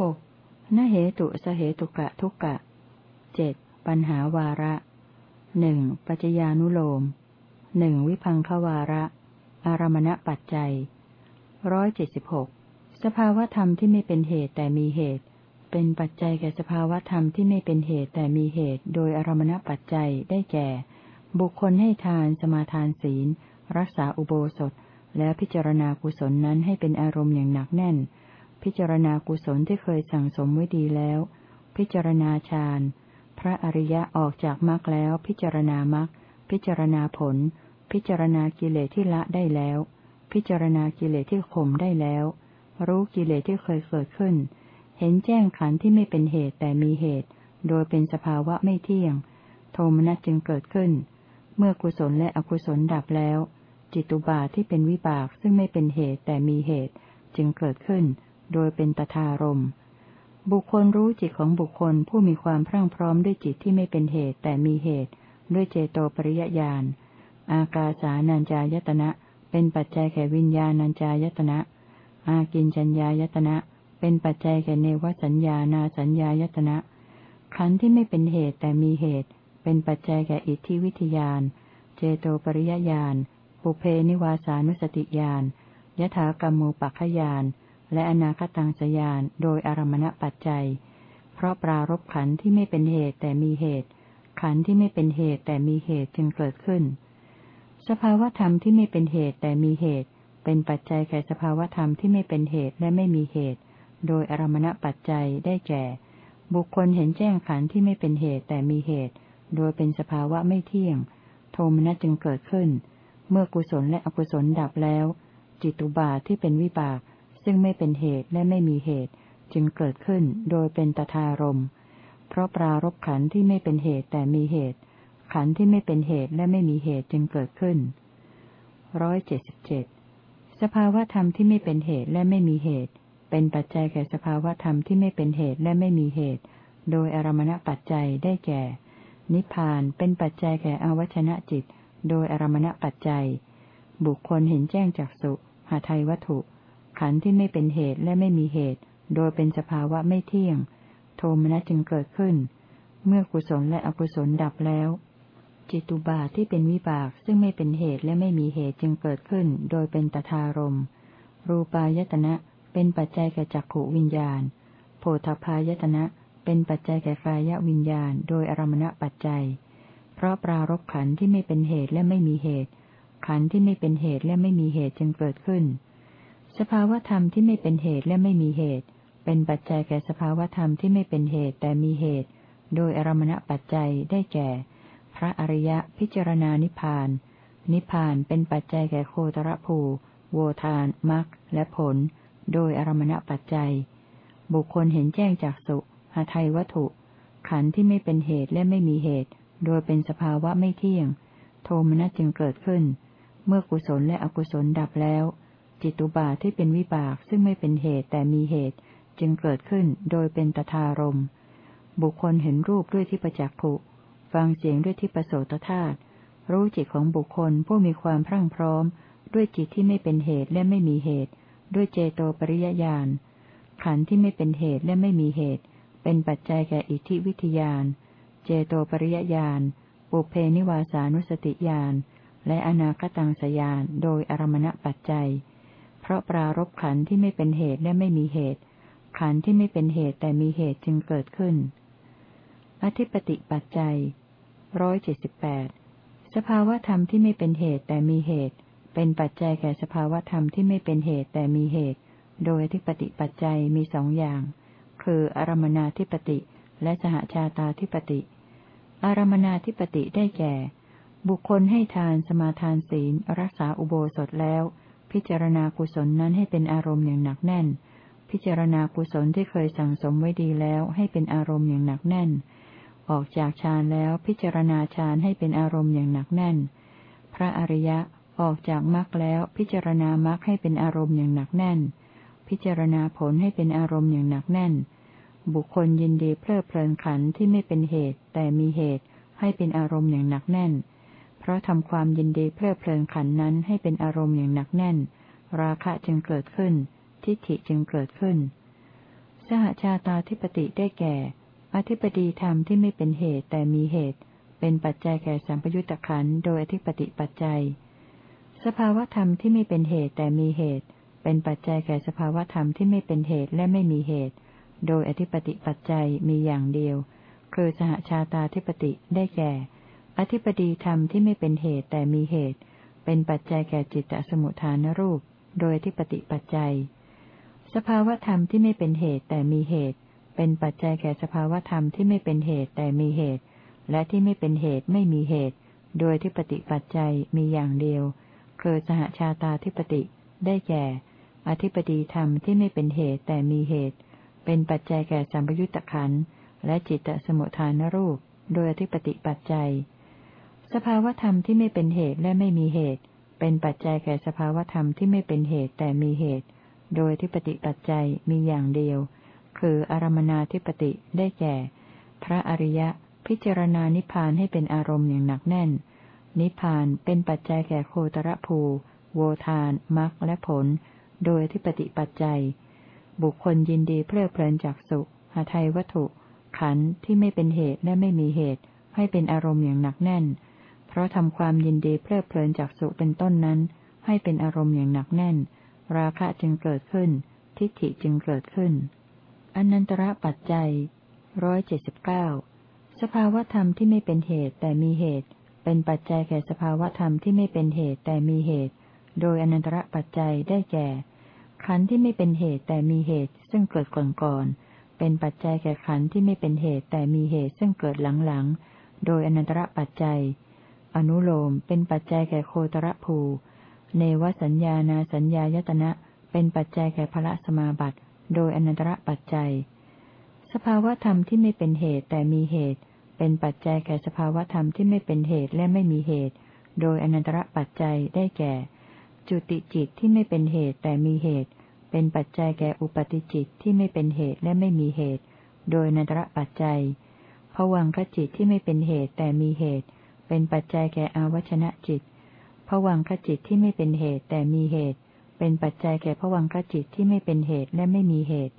หกนเหตุสเหตุกะทุกะเจ็ดปัญหาวาระหนึ่งปัจจญานุโลมหนึ่งวิพังควาระ อารมณปัจจัยร้อยเจ็ดสิบหกสภาวธรรมที่ไม่เป็นเหตุแต่มีเหตุ เป็นปัจจัยแก่สภาวธรรมที่ไม่เป็นเหตุแต่มีเหตุ โดยอารมณปัจจัยได้แก่ บุคคลให้ทานสมาทานศีล รักษาอุโบสถ แล้วพิจารณากุศลนั้นให้เป็นอารมณ์อย่างหนักแน่น พิจารณากุศลที่เคยสั่งสมไว้ดีแล้ว พิจารณาฌาน พระอริยะออกจากมรรคแล้ว พิจารณามรรค พิจารณาผล พิจารณากิเลสที่ละได้แล้ว พิจารณากิเลสที่ข่มได้แล้ว รู้กิเลสที่เคยเกิดขึ้น เห็นแจ้งขันธ์ที่ไม่เป็นเหตุแต่มีเหตุ โดยเป็นสภาวะไม่เที่ยง โทมนัสจึงเกิดขึ้น เมื่อกุศลและอกุศลดับแล้ว จิตุบาทที่เป็นวิบากซึ่งไม่เป็นเหตุแต่มีเหตุจึงเกิดขึ้น โดยเป็นตทารมบุคคลรู้จิตของบุคคลผู้มีความพรั่งพร้อมด้วยจิตที่ไม่เป็นเหตุแต่มีเหตุ ด้วยเจโตปริยญาณ อากาสานัญจายตนะ เป็นปัจจัยแก่วิญญาณัญจายตนะ อากินจัญญายตนะ เป็นปัจจัยแก่เนวสัญญานาสัญญายตนะ ขันธ์ที่ไม่เป็นเหตุแต่มีเหตุ เป็นปัจจัยแก่อิทธิวิทยาน เจโตปริยญาณ ปุเพนิวาสานุสติญาณยถากรรมูปัคขยาน และอนาคตังสยานโดยอารมณปัจจัย เพราะปรารบขันที่ไม่เป็นเหตุแต่มีเหตุ ขันที่ไม่เป็นเหตุแต่มีเหตุจึงเกิดขึ้น สภาวธรรมที่ไม่เป็นเหตุแต่มีเหตุ เป็นปัจจัยแก่สภาวธรรมที่ไม่เป็นเหตุและไม่มีเหตุ โดยอารมณปัจจัยได้แก่ บุคคลเห็นแจ้งขันที่ไม่เป็นเหตุแต่มีเหตุ โดยเป็นสภาวะไม่เที่ยง โทมนัสจึงเกิดขึ้น เมื่อกุศลและอกุศลดับแล้ว จิตุบาทที่เป็นวิบาก ซึ่งไม่เป็นเหตุและไม่มีเหตุ จึงเกิดขึ้นโดยเป็นตทารมเพราะปรารบขันที่ไม่เป็นเหตุแต่มีเหตุ ขันที่ไม่เป็นเหตุและไม่มีเหตุจึงเกิดขึ้นร้อยเจ็ดสิบเจ็ดสภาวธรรมที่ไม่เป็นเหตุและไม่มีเหตุ เป็นปัจจัยแก่สภาวธรรมที่ไม่เป็นเหตุและไม่มีเหตุ โดยอารมณปัจจัยได้แก่ นิพพานเป็นปัจจัยแก่อวัชนะจิต โดยอารมณปัจจัย บุคคลเห็นแจ้งจากสุหาไทยวัตถุ ขันธ์ที่ไม่เป็นเหตุและไม่มีเหตุ โดยเป็นสภาวะไม่เที่ยง โทมนัสจึงเกิดขึ้น เมื่อกุศลและอกุศลดับแล้ว จิตุบาทที่เป็นวิบากซึ่งไม่เป็นเหตุและไม่มีเหตุจึงเกิดขึ้น โดยเป็นตทารมรูปายตนะเป็นปัจจัยแก่จักขวิญญาณ โพธพายตนะเป็นปัจจัยแก่กายวิญญาณ โดยอารมณปัจจัย เพราะปรารบขันธ์ที่ไม่เป็นเหตุและไม่มีเหตุ ขันธ์ที่ไม่เป็นเหตุและไม่มีเหตุจึงเกิดขึ้น สภาวธรรมที่ไม่เป็นเหตุและไม่มีเหตุ เป็นปัจจัยแก่สภาวธรรมที่ไม่เป็นเหตุแต่มีเหตุ โดยอารมณปัจจัยได้แก่ พระอริยะพิจารณานิพพาน นิพพานเป็นปัจจัยแก่โคตรภูโวทานมรรคและผล โดยอารมณปัจจัย บุคคลเห็นแจ้งจากสุหาไทยวัตถุ ขันธ์ที่ไม่เป็นเหตุและไม่มีเหตุ โดยเป็นสภาวะไม่เที่ยง โทมนัสจึงเกิดขึ้น เมื่อกุศลและอกุศลดับแล้ว จิตุบาทที่เป็นวิบากซึ่งไม่เป็นเหตุแต่มีเหตุ จึงเกิดขึ้นโดยเป็นตทารมบุคคลเห็นรูปด้วยที่ประจักษ์ผุฟังเสียงด้วยที่ประโสตธาตุรู้จิตของบุคคลผู้มีความพรั่งพร้อม ด้วยจิตที่ไม่เป็นเหตุและไม่มีเหตุ ด้วยเจโตปริยญาณขันธ์ที่ไม่เป็นเหตุและไม่มีเหตุ เป็นปัจจัยแก่อิทธิวิทยานเจโตปริยญาณปุเพนิวาสานุสติญาณและอนาคตังสยานโดยอารมณปัจจัย เพราะปรารบขันที่ไม่เป็นเหตุและไม่มีเหตุ ขันที่ไม่เป็นเหตุแต่มีเหตุจึงเกิดขึ้น อธิปติปัจจัยร้อยเจ็ดสิบแปดสภาวธรรมที่ไม่เป็นเหตุแต่มีเหตุ เป็นปัจจัยแก่สภาวธรรมที่ไม่เป็นเหตุแต่มีเหตุ โดยอธิปติปัจจัยมีสองอย่าง คืออารมนาธิปติและสหชาตาธิปติ อารมนาธิปติได้แก่ บุคคลให้ทานสมาทานศีล รักษาอุโบสถแล้ว พิจารณากุศลนั้นให้เป็นอารมณ์อย่างหนักแน่น พิจารณากุศลที่เคยสั่งสมไว้ดีแล้วให้เป็นอารมณ์อย่างหนักแน่น ออกจากฌานแล้วพิจารณาฌานให้เป็นอารมณ์อย่างหนักแน่น พระอริยะออกจากมรรคแล้วพิจารณามรรคให้เป็นอารมณ์อย่างหนักแน่น พิจารณาผลให้เป็นอารมณ์อย่างหนักแน่น บุคคลยินดีเพลิดเพลินขันที่ไม่เป็นเหตุ แต่มีเหตุให้เป็นอารมณ์อย่างหนักแน่น เพราะทำความยินดีเพลิดเพลินขันนั้นให้เป็นอารมณ์อย่างหนักแน่น ราคะจึงเกิดขึ้น ทิฏฐิจึงเกิดขึ้น สหชาตาธิปติได้แก่ อธิปดีธรรมที่ไม่เป็นเหตุแต่มีเหตุ เป็นปัจจัยแก่สัมปยุตตะขันโดยอธิปติปัจจัย สภาวธรรมที่ไม่เป็นเหตุแต่มีเหตุ เป็นปัจจัยแก่สภาวธรรมที่ไม่เป็นเหตุและไม่มีเหตุ โดยอธิปติปัจจัยมีอย่างเดียว คือสหชาตาธิปติได้แก่ อธิปดีธรรมที่ไม่เป็นเหตุแต่มีเหตุ เป็นปัจจัยแก่จิตตสมุทฐานรูป โดยอธิปติปัจจัย สภาวธรรมที่ไม่เป็นเหตุแต่มีเหตุ เป็นปัจจัยแก่สภาวธรรมที่ไม่เป็นเหตุแต่มีเหตุ และที่ไม่เป็นเหตุไม่มีเหตุ โดยที่ปฏิปัจจัยมีอย่างเดียวคือสหชาตาธิปติได้แก่ อธิปดีธรรมที่ไม่เป็นเหตุแต่มีเหตุ เป็นปัจจัยแก่สัมปยุตตะขันและจิตตสมุทฐานรูป โดยอธิปติปัจจัย สภาวธรรมที่ไม่เป็นเหตุและไม่มีเหตุ เป็นปัจจัยแก่สภาวธรรมที่ไม่เป็นเหตุแต่มีเหตุ โดยที่ปฏิปัจจัยมีอย่างเดียว คืออารมนาธิปติได้แก่ พระอริยะพิจารณานิพพานให้เป็นอารมณ์อย่างหนักแน่น นิพพานเป็นปัจจัยแก่โคตรภู โวทานมรรคและผล โดยที่ปฏิปัจจัย บุคคลยินดีเพลิดเพลินจากสุหาไทยวัตถุ ขันธ์ที่ไม่เป็นเหตุและไม่มีเหตุ ให้เป็นอารมณ์อย่างหนักแน่น เพราะทำความยินดีเพลิดเพลินจากสุเป็นต้นนั้น ให้เป็นอารมณ์อย่างหนักแน่น ราคะจึงเกิดขึ้น ทิฏฐิจึงเกิดขึ้นอนันตระปัจจัยร้อยเจ็ดสิบเก้าสภาวธรรมที่ไม่เป็นเหตุแต่มีเหตุ เป็นปัจจัยแก่สภาวธรรมที่ไม่เป็นเหตุแต่มีเหตุ โดยอนันตระปัจจัยได้แก่ ขันธ์ที่ไม่เป็นเหตุแต่มีเหตุ ซึ่งเกิดก่อนก่อนเป็นปัจจัยแก่ขันธ์ที่ไม่เป็นเหตุแต่มีเหตุซึ่งเกิดหลังๆ โดยอนันตระปัจจัย อนุโลมเป็นปัจจัยแก่โคตรภู เนวสัญญานาสัญญายตนะ เป็นปัจจัยแก่พระสมาบัติโดยอนันตระปัจจัย สภาวธรรมที่ไม่เป็นเหตุแต่มีเหตุ เป็นปัจจัยแก่สภาวธรรมที่ไม่เป็นเหตุและไม่มีเหตุ โดยอนันตระปัจจัยได้แก่ จุติจิตที่ไม่เป็นเหตุแต่มีเหตุ เป็นปัจจัยแก่อุปติจิตที่ไม่เป็นเหตุและไม่มีเหตุ โดยอนันตระปัจจัยผวังคจิตที่ไม่เป็นเหตุแต่มีเหตุ เป็นปัจจัยแก่อาวชนะจิตผวังขจิตที่ไม่เป็นเหตุแต่มีเหตุ เป็นปัจจัยแก่ผวังขจิตที่ไม่เป็นเหตุและไม่มีเหตุ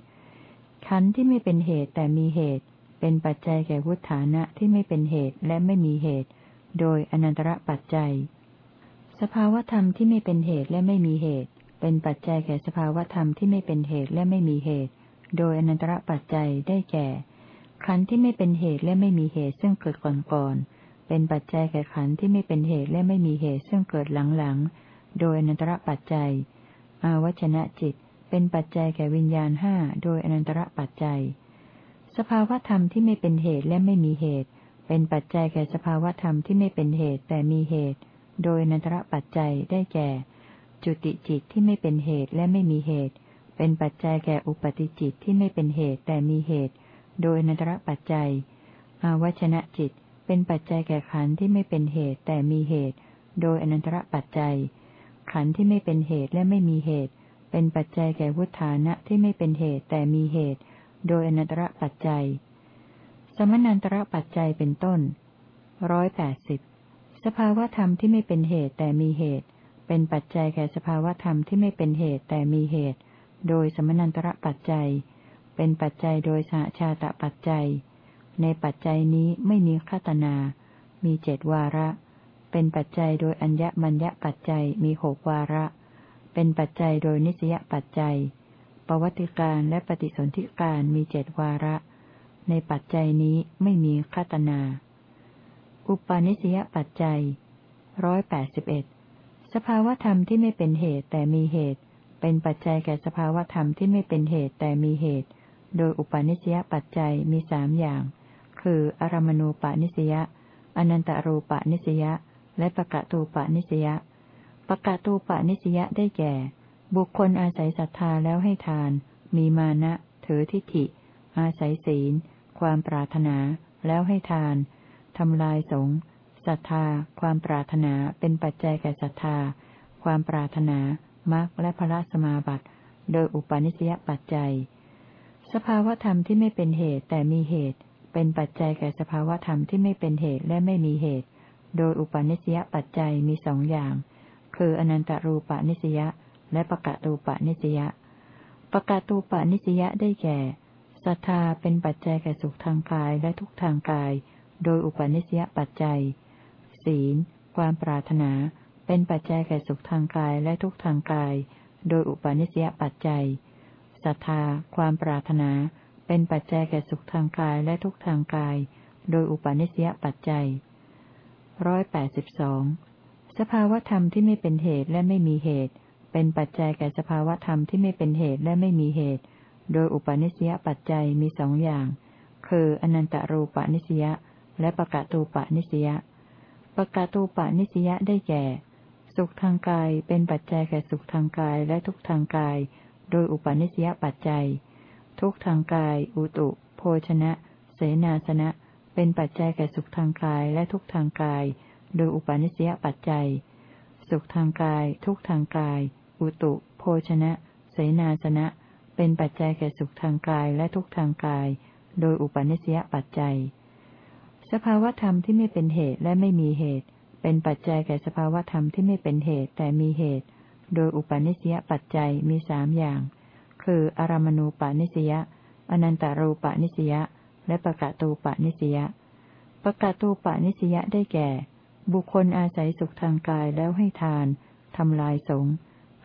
ขันธ์ที่ไม่เป็นเหตุแต่มีเหตุ เป็นปัจจัยแก่วุฒานะที่ไม่เป็นเหตุและไม่มีเหตุ โดยอนันตระปัจจัย สภาวธรรมที่ไม่เป็นเหตุและไม่มีเหตุ เป็นปัจจัยแก่สภาวธรรมที่ไม่เป็นเหตุและไม่มีเหตุ โดยอนันตระปัจจัยได้แก่ ขันธ์ที่ไม่เป็นเหตุและไม่มีเหตุซึ่งเกิดก่อนก่อน เป็นปัจจัยแก่ขันธ์ที่ไม่เป็นเหตุและไม่มีเหตุซึ่งเกิดหลังๆ โดยอนันตระปัจจัย อาวชนะจิต เป็นปัจจัยแก่วิญญาณห้าโดยอนันตระปัจจัย สภาวธรรมที่ไม่เป็นเหตุและไม่มีเหตุ เป็นปัจจัยแก่สภาวธรรมที่ไม่เป็นเหตุแต่มีเหตุ โดยอนันตระปัจจัยได้แก่ จุติจิตที่ไม่เป็นเหตุและไม่มีเหตุ เป็นปัจจัยแก่อุปติจิตที่ไม่เป็นเหตุแต่มีเหตุ โดยอนันตระปัจจัย อาวชนะจิต เป็นปัจจัยแก่ขันธ์ที่ไม่เป็นเหตุแต่มีเหตุ โดยอนันตระปัจจัย ขันธ์ที่ไม่เป็นเหตุและไม่มีเหตุ เป็นปัจจัยแก่วุฒานะที่ไม่เป็นเหตุแต่มีเหตุ โดยอนันตระปัจจัย สมนันตระปัจจัยเป็นต้นร้อยแปดสิบสภาวธรรมที่ไม่เป็นเหตุแต่มีเหตุ เป็นปัจจัยแก่สภาวธรรมที่ไม่เป็นเหตุแต่มีเหตุ โดยสมนันตระปัจจัย เป็นปัจจัยโดยสหชาตปัจจัย ในปัจจัยนี้ไม่มีคตนา มีเจ็ดวาระ เป็นปัจจัยโดยอัญญมัญญปัจจัยมีหกวาระ เป็นปัจจัยโดยนิสยปัจจัย ปวัติการและปฏิสนธิการมีเจ็ดวาระ ในปัจจัยนี้ไม่มีคตนา อุปาณิสยปัจจัยร้อยแปดสิบเอ็ดสภาวธรรมที่ไม่เป็นเหตุแต่มีเหตุ เป็นปัจจัยแก่สภาวธรรมที่ไม่เป็นเหตุแต่มีเหตุ โดยอุปาณิสยปัจจัยมีสามอย่าง คืออารมณูปนิสยาอนันตารูปนิสยาและปะกะตูปนิสยาปะกะตูปนิสยาได้แก่ บุคคลอาศัยศรัทธาแล้วให้ทาน มีมานะถือทิฏฐิ อาศัยศีล ความปรารถนา แล้วให้ทาน ทำลายสงศรัทธา ความปรารถนาเป็นปัจจัยแก่ศรัทธา ความปรารถนามรรคและพระสมาบัติ โดยอุปนิสยปัจจัย สภาวธรรมที่ไม่เป็นเหตุแต่มีเหตุ เป็นปัจจัยแก่สภาวธรรมที่ไม่เป็นเหตุและไม่มีเหตุ โดยอุปนิสยปัจจัยมีสองอย่าง คืออนันตรูปนิสยและปะกะตูปนิสยปะกะตูปนิสยได้แก่ศรัทธาเป็นปัจจัยแก่สุขทางกายและทุกทางกาย โดยอุปนิสยปัจจัย ศีล ความปรารถนา เป็นปัจจัยแก่สุขทางกายและทุกทางกาย โดยอุปนิสยปัจจัยศรัทธา ความปรารถนา เป็นปัจจัยแก่สุขทางกายและทุกทางกาย โดยอุปนิสยปัจจัยร้อยแปดสิบสองสภาวธรรมที่ไม่เป็นเหตุและไม่มีเหตุ เป็นปัจจัยแก่สภาวธรรมที่ไม่เป็นเหตุและไม่มีเหตุ โดยอุปนิสยปัจจัยมีสองอย่าง คืออนันตารูปนิสยและปะกะตูปนิสยปะกะตูปนิสยได้แก่ สุขทางกายเป็นปัจจัยแก่สุขทางกายและทุกทางกาย โดยอุปนิสยปัจจัย ทุกทางกาย อุตุ โภชนะ เสนาสนะ เป็นปัจจัยแก่สุขทางกายและทุกทางกาย โดยอุปาณิสยปัจจัย สุขทางกาย ทุกทางกาย อุตุ โภชนะ เสนาสนะ เป็นปัจจัยแก่สุขทางกายและทุกทางกาย โดยอุปาณิสยปัจจัย สภาวธรรมที่ไม่เป็นเหตุและไม่มีเหตุ เป็นปัจจัยแก่สภาวธรรมที่ไม่เป็นเหตุแต่มีเหตุ โดยอุปาณิสยปัจจัยมีสามอย่าง คือ อารมณูปาณิสยาอนันตารูปาณิสยาและปะกะตูปาณิสยาปะกะตูปาณิสยาได้แก่ บุคคลอาศัยสุขทางกายแล้วให้ทานทำลายสง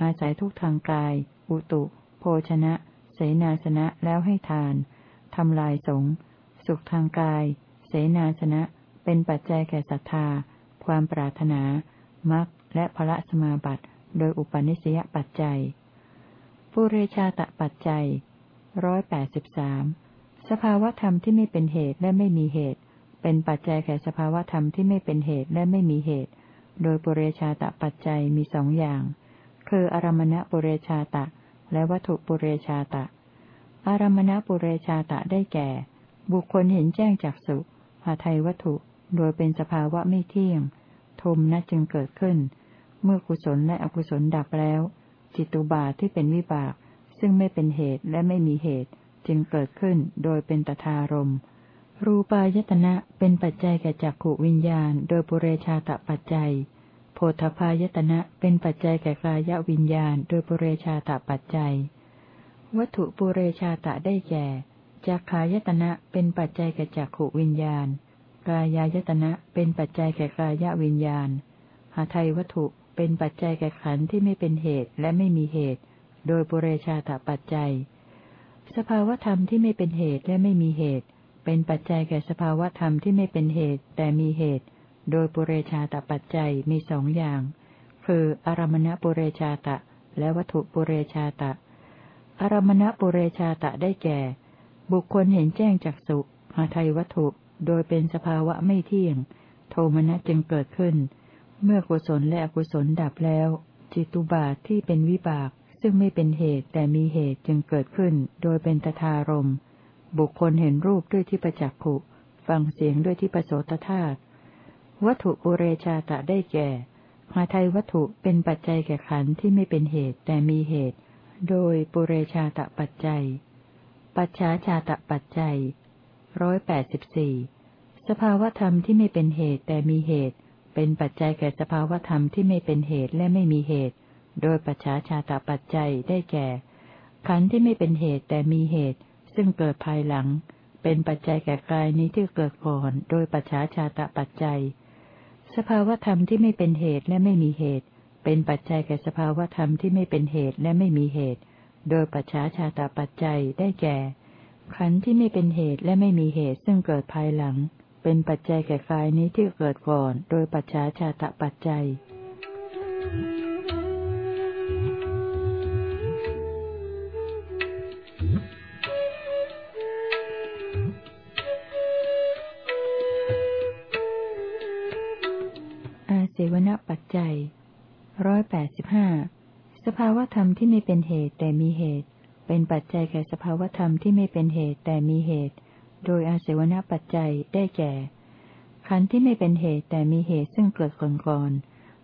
อาศัยทุกทางกาย อุตุ โภชนะ เสนาสนะแล้วให้ทานทำลายสงสุขทางกาย เสนาสนะ เป็นปัจจัยแก่ศรัทธา ความปรารถนามักและพระสมาบัติ โดยอุปนิสยปัจจัย ปุเรชาตะปัจจัยร้อยแปดสิบสามสภาวธรรมที่ไม่เป็นเหตุและไม่มีเหตุ เป็นปัจจัยแก่สภาวธรรมที่ไม่เป็นเหตุและไม่มีเหตุ โดยปุเรชาตะปัจจัยมีสองอย่าง คืออารมณปุเรชาตะ และวัตถุปุเรชาตะ อารมณปุเรชาตะได้แก่ บุคคลเห็นแจ้งจากสุหาไทยวัตถุ โดยเป็นสภาวะไม่เที่ยง ทมนัจึงเกิดขึ้น เมื่อกุศลและอกุศลดับแล้ว จิตุบาทที่เป็นวิบาก ซึ่งไม่เป็นเหตุและไม่มีเหตุ จึงเกิดขึ้นโดยเป็นตทารมณ์รูปายตนะเป็นปัจจัยแก่จักขวิญญาณ โดยปุเรชาตปัจจัยโพธพายตนะเป็นปัจจัยแก่กายวิญญาณ โดยปุเรชาตปัจจัย วัตถุปุเรชาตะได้แก่จักขายตนะเป็นปัจจัยแก่จักขวิญญาณ กายายตนะเป็นปัจจัยแก่กายวิญญาณหาไทยวัตถุ เป็นปัจจัยแก่ขันธ์ที่ไม่เป็นเหตุและไม่มีเหตุ โดยปุเรชาตปัจจัย สภาวธรรมที่ไม่เป็นเหตุและไม่มีเหตุ เป็นปัจจัยแก่สภาวธรรมที่ไม่เป็นเหตุแต่มีเหตุ โดยปุเรชาตปัจจัยมีสองอย่าง คืออารมณปุเรชาตะ และวัตถุปุเรชาตะ อารมณปุเรชาตะได้แก่ บุคคลเห็นแจ้งจากสุหาไทยวัตถุ โดยเป็นสภาวะไม่เที่ยง โทมนัสจึงเกิดขึ้น เมื่อกุศลและอกุศลดับแล้ว จิตุบาทที่เป็นวิบาก ซึ่งไม่เป็นเหตุแต่มีเหตุจึงเกิดขึ้น โดยเป็นตทารมบุคคลเห็นรูปด้วยที่ประจักขุฟังเสียงด้วยที่ประโสตธาตุวัตถุปุเรชาตะได้แก่หาไทยวัตถุเป็นปัจจัยแก่ขันที่ไม่เป็นเหตุแต่มีเหตุ โดยปุเรชาตะปัจจัย ปัจฉาชาตะปัจจัยร้อยแปดสิบสี่สภาวธรรมที่ไม่เป็นเหตุแต่มีเหตุ เป็นปัจจัยแก่สภาวธรรมที่ไม่เป็นเหตุและไม่มีเหตุ โดยปัจฉาชาตะปัจจัยได้แก่ ขันธ์ที่ไม่เป็นเหตุแต่มีเหตุ ซึ่งเกิดภายหลัง เป็นปัจจัยแก่กายนี้ที่เกิดก่อน โดยปัจฉาชาตะปัจจัย สภาวธรรมที่ไม่เป็นเหตุและไม่มีเหตุ เป็นปัจจัยแก่สภาวธรรมที่ไม่เป็นเหตุและไม่มีเหตุ โดยปัจฉาชาตะปัจจัยได้แก่ ขันธ์ที่ไม่เป็นเหตุและไม่มีเหตุซึ่งเกิดภายหลัง เป็นปัจจัยแก่กายนี้ที่เกิดก่อน โดยปัจฉาชาตะปัจจัย Thank you. วนปัจจัยร้อยแปดสิบห้า สภาวธรรมที่ไม่เป็นเหตุแต่มีเหตุ เป็นปัจจัยแก่สภาวธรรมที่ไม่เป็นเหตุแต่มีเหตุ โดยอาศัวณปัจจัยได้แก่ ขันธ์ที่ไม่เป็นเหตุแต่มีเหตุซึ่งเกิดก่อนก่อน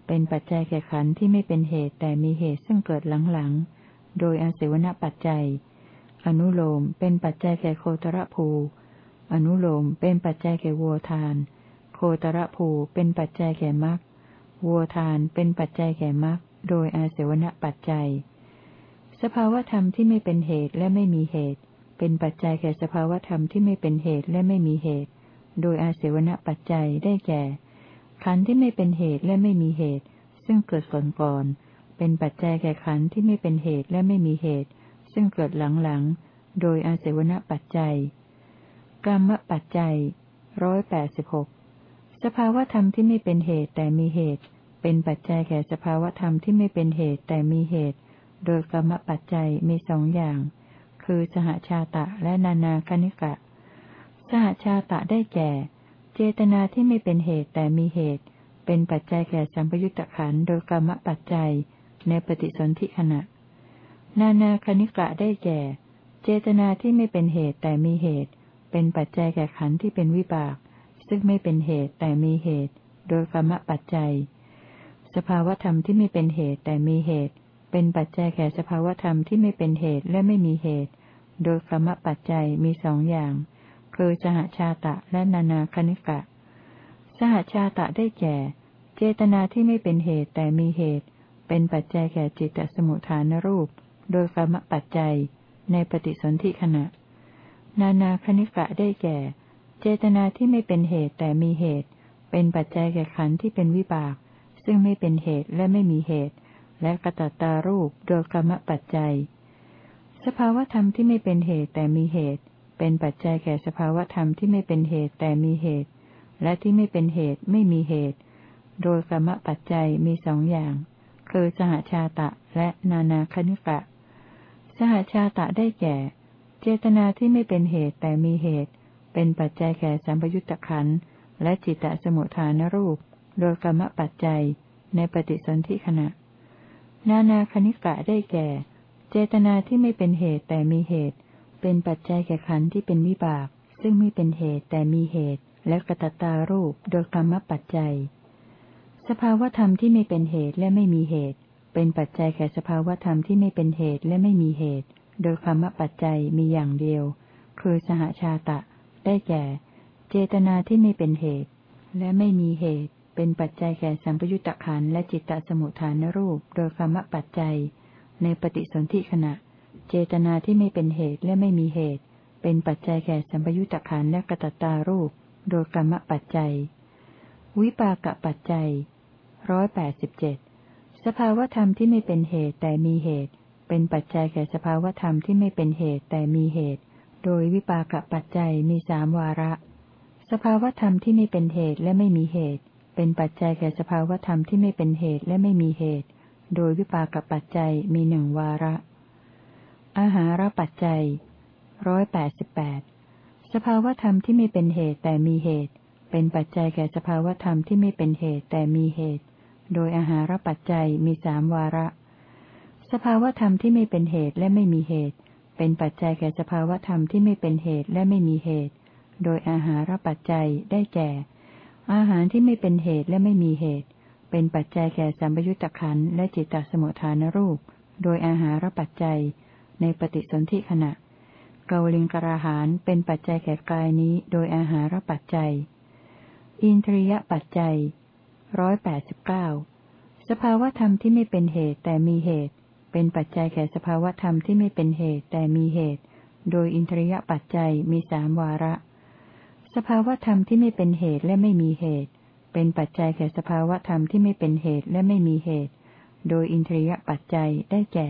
เป็นปัจจัยแก่ขันธ์ที่ไม่เป็นเหตุแต่มีเหตุซึ่งเกิดหลังๆ โดยอาศัวณปัจจัย อนุโลมเป็นปัจจัยแก่โคตรภู อนุโลมเป็นปัจจัยแก่วัวทาน โคตรภูเป็นปัจจัยแก่มรรควัวทานเป็นปัจจัยแก่มรรคโดยอาเสวณปัจจัย สภาวธรรมที่ไม่เป็นเหตุและไม่มีเหตุ เป็นปัจจัยแก่สภาวธรรมที่ไม่เป็นเหตุและไม่มีเหตุ โดยอาศัยวณปัจจัยได้แก่ ขันธ์ที่ไม่เป็นเหตุและไม่มีเหตุ ซึ่งเกิดก่อนก่อน เป็นปัจจัยแก่ขันธ์ที่ไม่เป็นเหตุและไม่มีเหตุ ซึ่งเกิดหลังๆโดยอาศัยวณปัจจัยกรรมปัจจัยร้อยแปดสิบหกสภาวธรรมที่ไม่เป็นเหตุแต่มีเหตุ เป็นปัจจัยแก่สภาวธรรมที่ไม่เป็นเหตุแต่มีเหตุ โดยกรรมปัจจัยมีสองอย่าง คือสหชาตะและนานาคณิกะ สหชาตะได้แก่ เจตนาที่ไม่เป็นเหตุแต่มีเหตุ เป็นปัจจัยแก่สัมปยุตตะขันโดยกรรมปัจจัยในปฏิสนธิขณะ นานาคณิกะได้แก่ เจตนาที่ไม่เป็นเหตุแต่มีเหตุ เป็นปัจจัยแก่ขันที่เป็นวิบาก ซึ่งไม่เป็นเหตุแต่มีเหตุ โดยกรรมปัจจัย สภาวธรรมที่ไม่เป็นเหตุแต่มีเหตุ เป็นปัจจัยแก่สภาวธรรมที่ไม่เป็นเหตุและไม่มีเหตุ โดยกรรมปัจจัยมีสองอย่าง คือสหชาตะและนานาคณิกะ สหชาตะได้แก่ เจตนาที่ไม่เป็นเหตุแต่มีเหตุ เป็นปัจจัยแก่จิตตสมุทฐานรูป โดยกรรมปัจจัยในปฏิสนธิขณะ นานาคณิกะได้แก่ เจตนาที่ไม่เป็นเหตุแต่มีเหตุ เป็นปัจจัยแก่ขันธ์ที่เป็นวิบาก ซึ่งไม่เป็นเหตุและไม่มีเหตุ และกระตัตตารูปโดยกรรมปัจจัย สภาวธรรมที่ไม่เป็นเหตุแต่มีเหตุ เป็นปัจจัยแก่สภาวธรรมที่ไม่เป็นเหตุแต่มีเหตุ และที่ไม่เป็นเหตุไม่มีเหตุ โดยกรรมปัจจัยมีสองอย่าง คือสหชาตะและนานาคณิกะ สหชาตะได้แก่ เจตนาที่ไม่เป็นเหตุแต่มีเหตุ เป็นปัจจัยแก่สัมปยุตตะขันและจิตตสมุทฐานรูป โดยกรรมปัจจัยในปฏิสนธิขณะ นานาคณิกะได้แก่ เจตนาที่ไม่เป็นเหตุแต่มีเหตุ เป็นปัจจัยแก่ขันที่เป็นวิบาก ซึ่งไม่เป็นเหตุแต่มีเหตุ และกตัตารูปโดยกรรมปัจจัย สภาวธรรมที่ไม่เป็นเหตุและไม่มีเหตุ เป็นปัจจัยแก่สภาวธรรมที่ไม่เป็นเหตุและไม่มีเหตุ โดยคำปัจจัยมีอย่างเดียว คือสหชาตะ ได้แก่ เจตนาที่ไม่เป็นเหตุ และไม่มีเหตุ เป็นปัจจัยแก่สัมปยุตตะขันและจิตตสมุทฐานรูป โดยคำปัจจัย ในปฏิสนธิขณะ เจตนาที่ไม่เป็นเหตุและไม่มีเหตุ เป็นปัจจัยแก่สัมปยุตตะขันและกระตัตตารูป โดยกรรมปัจจัย วิปากปัจจัยร้อยแปดสิบเจ็ดสภาวธรรมที่ไม่เป็นเหตุแต่มีเหตุ เป็นปัจจัยแก่สภาวธรรมที่ไม่เป็นเหตุแต่มีเหตุ โดยวิปากปัจจัยมีสามวาระ สภาวธรรมที่ไม่เป็นเหตุและไม่มีเหตุ เป็นปัจจัยแก่สภาวธรรมที่ไม่เป็นเหตุและไม่มีเหตุ โดยวิปากปัจจัยมีหนึ่งวาระ อาหารปัจจัยร้อยแปดสิบแปดสภาวธรรมที่ไม่เป็นเหตุแต่มีเหตุ เป็นปัจจัยแก่สภาวธรรมที่ไม่เป็นเหตุแต่มีเหตุ โดยอาหารปัจจัยมีสามวาระ สภาวธรรมที่ไม่เป็นเหตุและไม่มีเหตุ เป็นปัจจัยแก่สภาวธรรมที่ไม่เป็นเหตุและไม่มีเหตุ โดยอาหารปัจจัยได้แก่ อาหารที่ไม่เป็นเหตุและไม่มีเหตุ เป็นปัจจัยแก่สัมยุตตะขันและจิตตสมุทฐานรูป โดยอาหารปัจจัย ในปฏิสนธิขณะ เกาลิงกราหานเป็นปัจจัยแก่กายนี้ โดยอาหารปัจจัย อินทรียปัจจัยร้อยแปดสิบเก้าสภาวธรรมที่ไม่เป็นเหตุแต่มีเหตุ เป็นปัจจัยแก่สภาวธรรมที่ไม่เป็นเหตุแต่มีเหตุ โดยอินทรียปัจจัยมีสามวาระ สภาวธรรมที่ไม่เป็นเหตุและไม่มีเหตุ เป็นปัจจัยแก่สภาวธรรมที่ไม่เป็นเหตุและไม่มีเหตุ โดยอินทรียปัจจัยได้แก่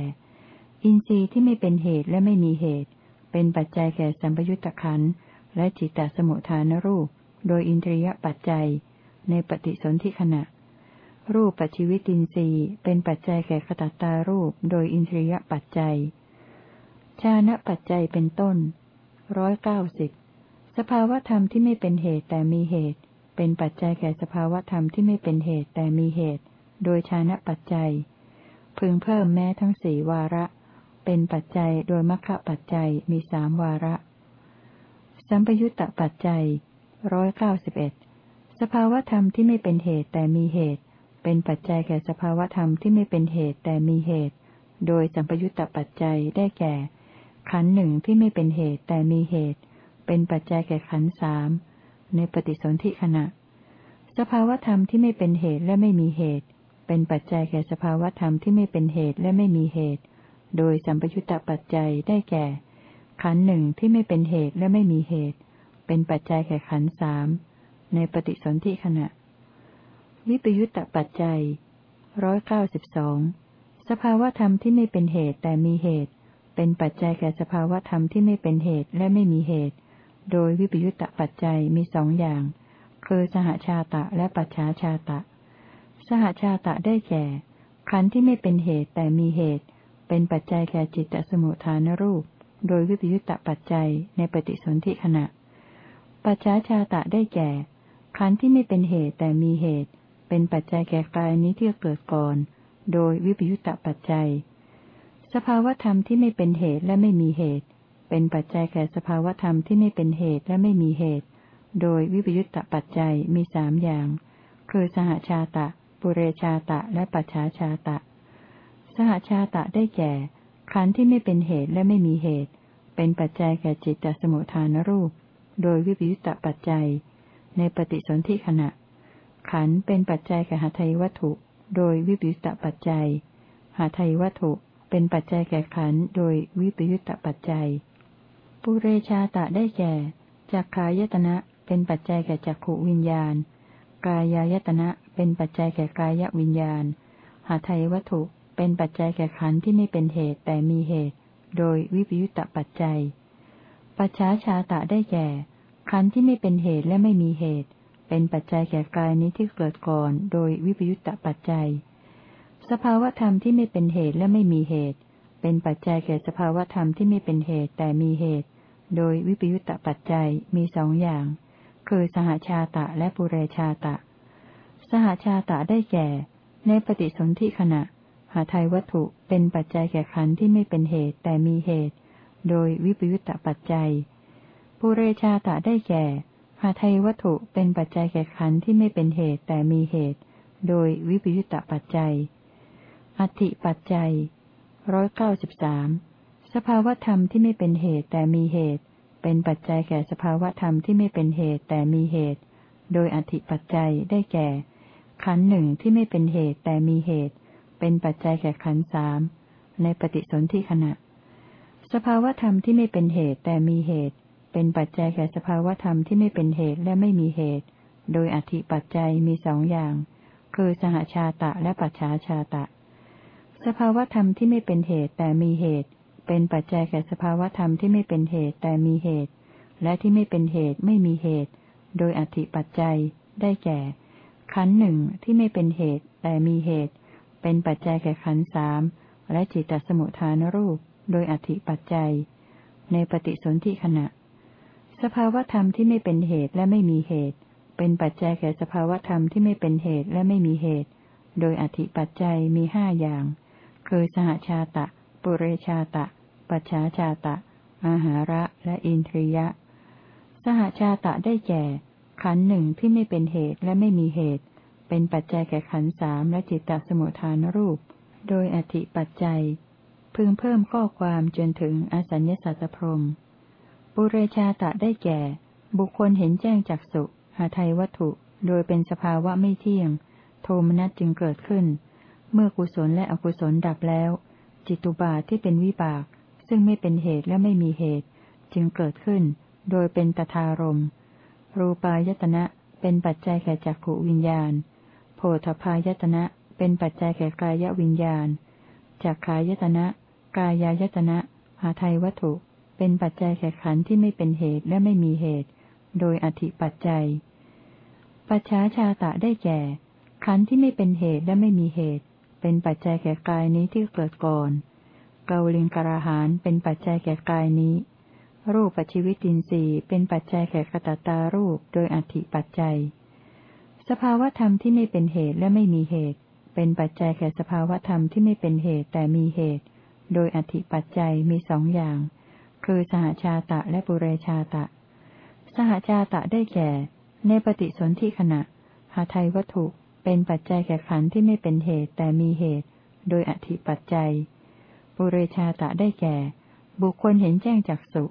อินทรีย์ที่ไม่เป็นเหตุและไม่มีเหตุ เป็นปัจจัยแก่สัมปยุตตะขันและจิตตสมุทฐานรูป โดยอินทรียปัจจัย ในปฏิสนธิขณะ รูปปัจจิวิตินทรีย์เป็นปัจจัยแก่ขตัตตารูป โดยอินทรียปัจจัย ชานะปัจจัยเป็นต้นร้อยเก้าสิบ สภาวธรรมที่ไม่เป็นเหตุแต่มีเหตุ เป็นปัจจัยแก่สภาวธรรมที่ไม่เป็นเหตุแต่มีเหตุ โดยชานะปัจจัย พึงเพิ่มแม้ทั้งสี่วาระ เป็นปัจจัยโดยมัคคปัจจัยมีสามวาระ สัมปยุตตปัจจัยร้อยเก้าสิบเอ็ดสภาวธรรมที่ไม่เป็นเหตุแต่มีเหตุ เป็นปัจจัยแก่สภาวธรรมที่ไม่เป็นเหตุแต่มีเหตุ โดยสัมปยุตตปัจจัยได้แก่ ขันหนึ่งที่ไม่เป็นเหตุแต่มีเหตุ เป็นปัจจัยแก่ขันสามในปฏิสนธิขณะ สภาวธรรมที่ไม่เป็นเหตุและไม่มีเหตุ เป็นปัจจัยแก่สภาวธรรมที่ไม่เป็นเหตุและไม่มีเหตุ โดยสัมปยุตตปัจจัยได้แก่ ขันหนึ่งที่ไม่เป็นเหตุและไม่มีเหตุ เป็นปัจจัยแก่ขันสามในปฏิสนธิขณะ วิปยุตตปัจจัยร้อยเก้าสิบสองสภาวธรรมที่ไม่เป็นเหตุแต่มีเหตุ เป็นปัจจัยแก่สภาวธรรมที่ไม่เป็นเหตุและไม่มีเหตุ โดยวิปยุตตปัจจัยมีสองอย่าง คือสหชาตะและปัจฉาชาตะ สหชาตะได้แก่ขันธ์ที่ไม่เป็นเหตุแต่มีเหตุ เป็นปัจจัยแก่จิตตสมุทฐานรูป โดยวิปยุตตปัจจัยในปฏิสนธิขณะ ปัจฉาชาตะได้แก่ขันธ์ที่ไม่เป็นเหตุแต่มีเหตุ เป็นปัจจัยแก่กายนี้ที่เกิดก่อน โดยวิปยุตตปัจจัย สภาวธรรมที่ไม่เป็นเหตุและไม่มีเหตุ เป็นปัจจัยแก่สภาวธรรมที่ไม่เป็นเหตุและไม่มีเหตุ โดยวิปยุตตปัจจัยมีสามอย่าง คือสหชาตะ ปุเรชาตะ และปัจฉาชาตะ สหชาตะได้แก่ ขันธ์ที่ไม่เป็นเหตุและไม่มีเหตุ เป็นปัจจัยแก่จิตตสมุทฐานรูป โดยวิปยุตตปัจจัย ในปฏิสนธิขณะ ขันธ์เป็นปัจจัยแก่หาไทยวัตถุ โดยวิปยุตตปัจจัยหาไทยวัตถุ เป็นปัจจัยแก่ขันโดยวิปยุตตปัจจัย ปุเรชาตะได้แก่จักขายตนะเป็นปัจจัยแก่จักขวิญญาณ กายายตนะเป็นปัจจัยแก่กายวิญญาณ หาไทยวัตถุเป็นปัจจัยแก่ขันที่ไม่เป็นเหตุแต่มีเหตุ โดยวิปยุตตปัจจัย ปัจฉาชาตะได้แก่ขันที่ไม่เป็นเหตุและไม่มีเหตุ เป็นปัจจัยแก่กายนี้ที่เกิดก่อน โดยวิปยุตตปัจจัย สภาวธรรมที่ไม่เป็นเหตุและไม่มีเหตุ เป็นปัจจัยแก่สภาวธรรมที่ไม่เป็นเหตุแต่มีเหตุ โดยวิปยุตตปัจจัยมีสองอย่าง คือสหชาตะและปุเรชาตะ สหชาตะได้แก่ ในปฏิสนธิขณะ หาไทยวัตถุเป็นปัจจัยแก่ขันธ์ที่ไม่เป็นเหตุแต่มีเหตุ โดยวิปยุตตปัจจัยปุเรชาตะได้แก่หาไทยวัตถุเป็นปัจจัยแก่ขันธ์ที่ไม่เป็นเหตุแต่มีเหตุ โดยวิปยุตตปัจจัย อธิปัจจัย ร้อยเก้าสิบสามสภาวธรรมที่ไม่เป็นเหตุแต่มีเหตุ เป็นปัจจัยแก่สภาวธรรมที่ไม่เป็นเหตุแต่มีเหตุ โดยอธิปัจจัยได้แก่ ขันหนึ่งที่ไม่เป็นเหตุแต่มีเหตุ เป็นปัจจัยแก่ขันสามในปฏิสนธิขณะ สภาวธรรมที่ไม่เป็นเหตุแต่มีเหตุ เป็นปัจจัยแก่สภาวธรรมที่ไม่เป็นเหตุและไม่มีเหตุ โดยอธิปัจจัยมีสองอย่าง คือสหชาตะและปัจฉาชาตะ สภาวธรรมที่ไม่เป็นเหตุแต่มีเหตุ เป็นปัจจัยแก่สภาวธรรมที่ไม่เป็นเหตุแต่มีเหตุ และที่ไม่เป็นเหตุไม่มีเหตุ โดยอธิปัจจัยได้แก่ ขันหนึ่งที่ไม่เป็นเหตุแต่มีเหตุ เป็นปัจจัยแก่ขันสามและจิตตสมุทฐานรูป โดยอธิปัจจัย ในปฏิสนธิขณะ สภาวธรรมที่ไม่เป็นเหตุและไม่มีเหตุ เป็นปัจจัยแก่สภาวธรรมที่ไม่เป็นเหตุและไม่มีเหตุ โดยอธิปัจจัยมีห้าอย่าง คือสหชาตะ ปุเรชาตะ ปัจฉาชาตะ อาหาระและอินทรียะ สหชาตะได้แก่ ขันหนึ่งที่ไม่เป็นเหตุและไม่มีเหตุ เป็นปัจจัยแก่ขันสามและจิตตสมุทฐานรูป โดยอธิปัจจัย พึงเพิ่มข้อความจนถึงอสัญญสัตตพรมปุเรชาตะได้แก่ บุคคลเห็นแจ้งจากสุหาไทยวัตถุ โดยเป็นสภาวะไม่เที่ยง โทมนัสจึงเกิดขึ้น เมื่อกุศลและอกุศลดับแล้ว จิตุบาทที่เป็นวิบาก ซึ่งไม่เป็นเหตุและไม่มีเหตุ จึงเกิดขึ้น โดยเป็นตทารมรูปายตนะเป็นปัจจัยแก่จักขวิญญาณ โพธพายตนะเป็นปัจจัยแก่กายวิญญาณจักขายตนะ กายายตนะหาไทยวัตถุ เป็นปัจจัยแก่ขันที่ไม่เป็นเหตุและไม่มีเหตุ โดยอธิปัจจัย ปัจฉาชาตะได้แก่ ขันที่ไม่เป็นเหตุและไม่มีเหตุ เป็นปัจจัยแก่กายนี้ที่เกิดก่อนเกาลิงกราหานเป็นปัจจัยแก่กายนี้ รูปปัจจิวิตินทรีเป็นปัจจัยแก่กตตารูปโดยอธิปัจจัย สภาวธรรมที่ไม่เป็นเหตุและไม่มีเหตุ เป็นปัจจัยแก่สภาวธรรมที่ไม่เป็นเหตุแต่มีเหตุ โดยอธิปัจจัยมีสองอย่าง คือสหชาตะและปุเรชาตะ สหชาตะได้แก่ ในปฏิสนธิขณะหาไทยวัตถุ เป็นปัจจัยแก่ขันธ์ที่ไม่เป็นเหตุแต่มีเหตุ โดยอธิปัจจัย ปุเรชาตะได้แก่ บุคคลเห็นแจ้งจากสุ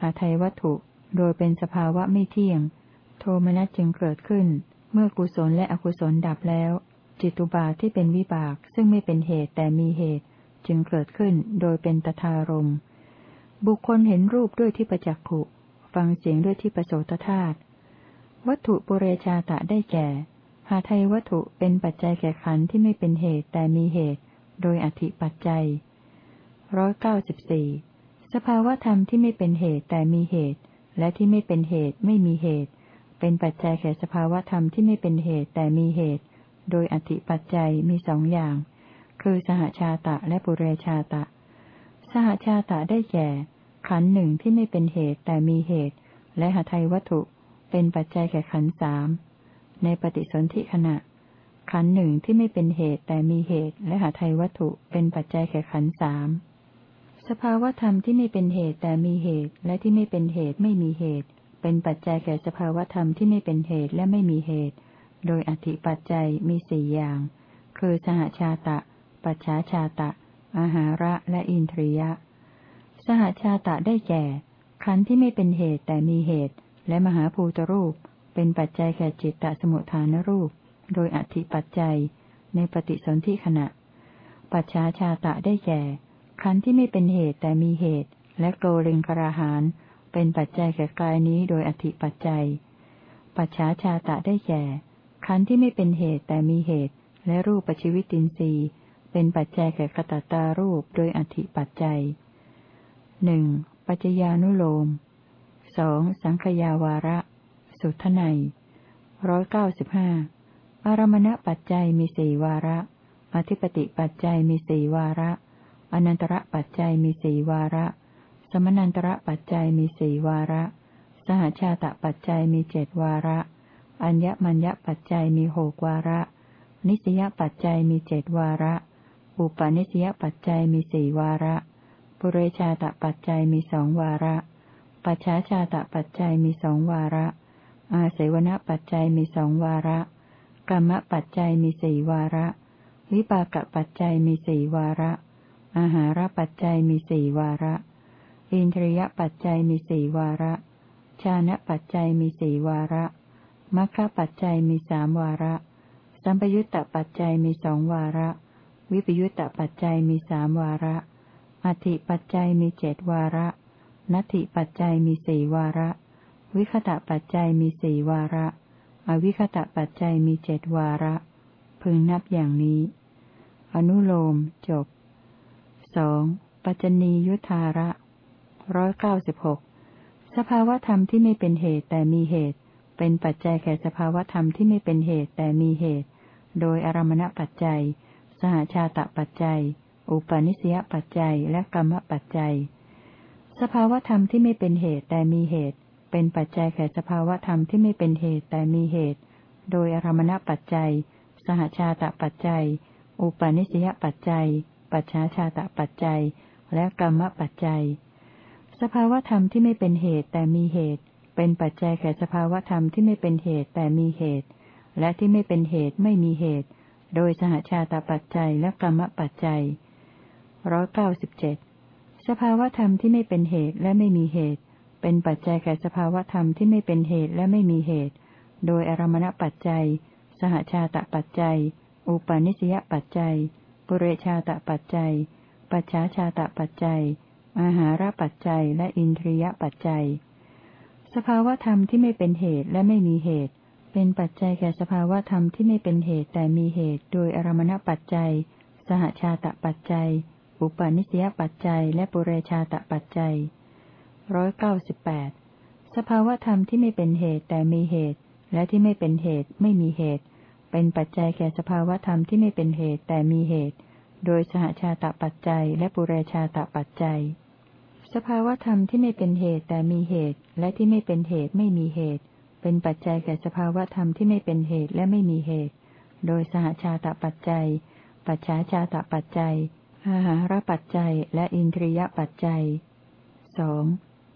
หาไทยวัตถุ โดยเป็นสภาวะไม่เที่ยง โทมนัสจึงเกิดขึ้น เมื่อกุศลและอกุศลดับแล้ว จิตุบาทที่เป็นวิบากซึ่งไม่เป็นเหตุแต่มีเหตุ จึงเกิดขึ้นโดยเป็นตทารมบุคคลเห็นรูปด้วยที่ประจักขุ ฟังเสียงด้วยที่ประโสตธาตุวัตถุปุเรชาตะได้แก่ หาไทยวัตถุเป็นปัจจัยแก่ขันธ์ที่ไม่เป็นเหตุแต่มีเหตุ โดยอธิปัจจัยร้อยเก้าสิบสี่สภาวธรรมที่ไม่เป็นเหตุแต่มีเหตุ และที่ไม่เป็นเหตุไม่มีเหตุ เป็นปัจจัยแก่สภาวธรรมที่ไม่เป็นเหตุแต่มีเหตุ โดยอธิปัจจัยมีสองอย่าง คือสหชาตะและปุเรชาตะ สหชาตะได้แก่ ขันหนึ่งที่ไม่เป็นเหตุแต่มีเหตุ และหาไทยวัตถุ เป็นปัจจัยแก่ขันสาม ในปฏิสนธิขณะ ขันหนึ่งที่ไม่เป็นเหตุแต่มีเหตุและหาไทยวัตถุเป็นปัจจัยแก่ขันสามสภาวธรรมที่ไม่เป็นเหตุแต่มีเหตุและที่ไม่เป็นเหตุไม่มีเหตุ เป็นปัจจัยแก่สภาวธรรมที่ไม่เป็นเหตุและไม่มีเหตุ โดยอธิปัจจัยมีสี่อย่าง คือสหชาตะ ปัจฉาชาตะ อาหาระและอินทรียะ สหชาตะได้แก่ขันธ์ที่ไม่เป็นเหตุแต่มีเหตุ และมหาภูตรูป เป็นปัจจัยแก่จิตตสมุทฐานรูป โดยอธิปัจจัย ในปฏิสนธิขณะ ปัจฉาชาตะได้แก่ขันธ์ที่ไม่เป็นเหตุแต่มีเหตุ และโกเรงกราหาน เป็นปัจจัยแก่กายนี้โดยอธิปัจจัย ปัจฉาชาตะได้แก่ขันธ์ที่ไม่เป็นเหตุแต่มีเหตุ และรูปปัจวิตินทรีย์เป็นปัจจัยแก่กตตารูปโดยอธิปัจจัยหนึ่งปัจจญานุโลมสองสังขยาวาระ สุทไนร้อยเก้าสิบห้าอารมณปัจจัยมีสี่วาระ อธิปติปัจจัยมีสี่วาระ อนันตระปัจจัยมีสี่วาระ สมนันตระปัจจัยมีสี่วาระ สหชาตปัจจัยมีเจดวาระ อัญญมัญญปัจจัยมีหกวาระ นิสยปัจจัยมีเจดวาระ อุปาณิสยปัจจัยมีสี่วาระปุเรชาตปัจจัยมีสองวาระ ปัจฉาชาตปัจจัยมีสองวาระ อาเสวนปัจจัยมีสองวาระ กรรมปัจจัยมีสี่วาระ วิปากปัจจัยมีสี่วาระ อาหารปัจจัยมีสี่วาระ อินทรียปัจจัยมีสี่วาระ ชานะปัจจัยมีสี่วาระมัคคะปัจจัยมีสามวาระ สัมปยุตตปัจจัยมีสองวาระ วิปยุตตปัจจัยมีสามวาระอธิปัจจัยมีเจดวาระนัตถิปัจจัยมีสี่วาระ วิคตะปัจจัยมีสี่วาระ อวิคตะปัจจัยมีเจ็ดวาระ พึงนับอย่างนี้ อนุโลมจบสองปัจจนียุทธาระร้อยเก้าสิบหกสภาวธรรมที่ไม่เป็นเหตุแต่มีเหตุ เป็นปัจจัยแก่สภาวธรรมที่ไม่เป็นเหตุแต่มีเหตุ โดยอารมณปัจจัย สหชาตปัจจัย อุปาณิสยปัจจัยและกรรมปัจจัย สภาวธรรมที่ไม่เป็นเหตุแต่มีเหตุ เป็นปัจจัยแก่สภาวธรรมที่ไม่เป็นเหตุแต่มีเหตุ โดยอารมณปัจจัย สหชาตปัจจัย อุปาณิสยปัจจัย ปัจฉาชาตปัจจัย และกรรมปัจจัย สภาวธรรมที่ไม่เป็นเหตุแต่มีเหตุ เป็นปัจจัยแก่สภาวธรรมที่ไม่เป็นเหตุแต่มีเหตุ และที่ไม่เป็นเหตุไม่มีเหตุ โดยสหชาตปัจจัยและกรรมปัจจัยร้อยเก้าสิบเจ็ดสภาวธรรมที่ไม่เป็นเหตุและไม่มีเหตุ เป็นปัจจัยแก่สภาวธรรมที่ไม่เป็นเหตุและไม่มีเหตุ โดยอารมณปัจจัย สหชาตปัจจัย อุปาณิสยปัจจัย ปุเรชาตปัจจัย ปัจฉาชาตปัจจัย อาหารปัจจัย และอินทรียปัจจัย สภาวธรรมที่ไม่เป็นเหตุและไม่มีเหตุ เป็นปัจจัยแก่สภาวธรรมที่ไม่เป็นเหตุแต่มีเหตุ โดยอารมณปัจจัย สหชาตปัจจัย อุปาณิสยปัจจัย และปุเรชาตปัจจัย ร้อยเก้าสิบแปดสภาวธรรมที่ไม่เป็นเหตุแต่มีเหตุ และที่ไม่เป็นเหตุไม่มีเหตุ เป็นปัจจัยแก่สภาวธรรมที่ไม่เป็นเหตุแต่มีเหตุ โดยสหชาตปัจจัย และปุเรชาตปัจจัย สภาวธรรมที่ไม่เป็นเหตุแต่มีเหตุ และที่ไม่เป็นเหตุไม่มีเหตุ เป็นปัจจัยแก่สภาวธรรมที่ไม่เป็นเหตุและไม่มีเหตุ โดยสหชาตปัจจัย ปัจฉาชาตปัจจัยอาหารปัจจัยและอินทรียปัจจัยสอง